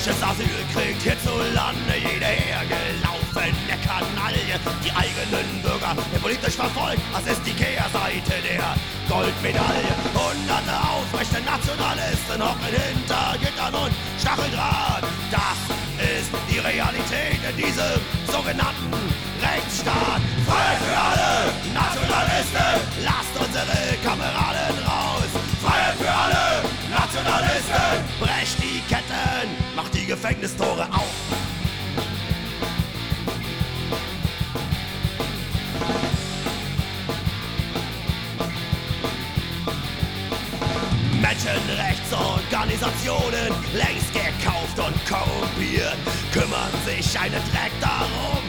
politisches Asyl kriegt hierzulande jede hergelaufene Kanaille. Die eigenen Bürger der politisch verfolgt, das ist die Kehrseite der Goldmedaille. Hunderte aufrechte Nationalisten hocken hinter Gittern und Stacheldraht. Das ist die Realität in diesem sogenannten Rechtsstaat. Freiheit für alle Nationalisten, lasst unsere Kameraden raus. Freiheit für alle Nationalisten, brecht die die Gefängnistore auf. Menschenrechtsorganisationen, längst gekauft und korrumpiert, kümmern sich einen Dreck darum,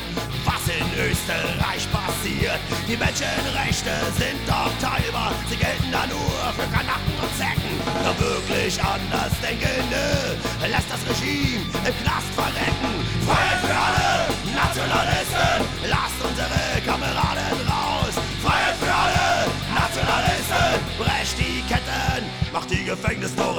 was in Österreich passiert. Die Menschenrechte sind doch teilbar, sie gelten da nur für Kanaken und Zecken. Doch wirklich anders denkende lässt das Regime im Knast verrecken. Freiheit für alle Nationalisten, lasst unsere Kameraden raus. Freiheit für alle Nationalisten, brecht die Ketten, macht die Gefängnistore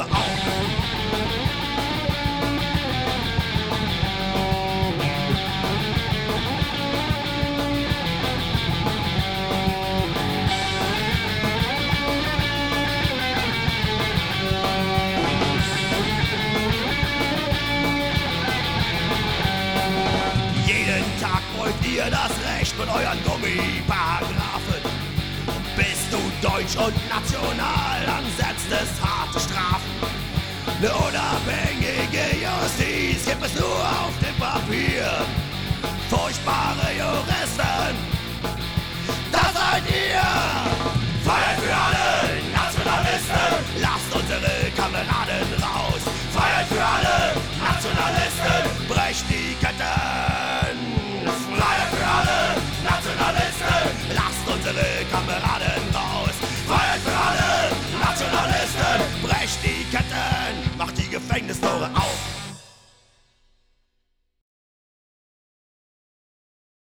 wollt ihr das Recht mit euren Gummiparagraphen? Bist du deutsch und national, dann setzt es harte Strafen. Eine unabhängige Justiz gibt es nur auf dem Papier. Furchtbare Juristen.